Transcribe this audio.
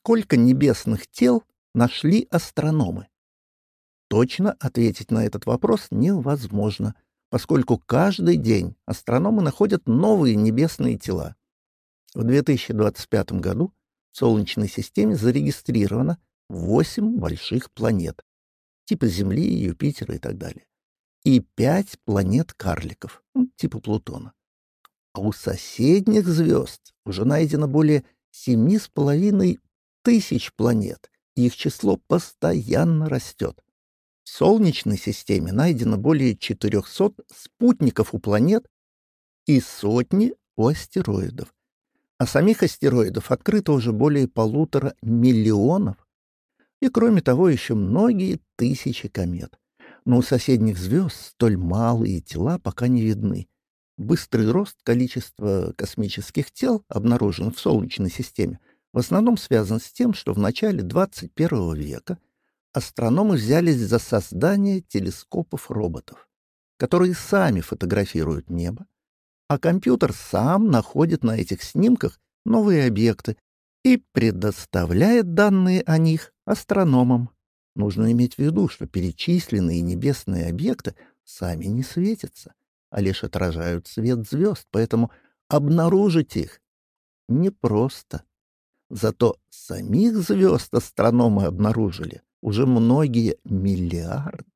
Сколько небесных тел нашли астрономы? Точно ответить на этот вопрос невозможно, поскольку каждый день астрономы находят новые небесные тела. В 2025 году в Солнечной системе зарегистрировано 8 больших планет, типа Земли, Юпитера и так далее, и 5 планет-карликов, ну, типа Плутона. А у соседних звезд уже найдено более 7,5 тысяч планет, и их число постоянно растет. В Солнечной системе найдено более 400 спутников у планет и сотни у астероидов. А самих астероидов открыто уже более полутора миллионов. И кроме того, еще многие тысячи комет. Но у соседних звезд столь малые тела пока не видны. Быстрый рост количества космических тел, обнаруженных в Солнечной системе, в основном связан с тем, что в начале 21 века астрономы взялись за создание телескопов-роботов, которые сами фотографируют небо, а компьютер сам находит на этих снимках новые объекты и предоставляет данные о них астрономам. Нужно иметь в виду, что перечисленные небесные объекты сами не светятся, а лишь отражают свет звезд, поэтому обнаружить их непросто. Зато самих звезд астрономы обнаружили уже многие миллиарды.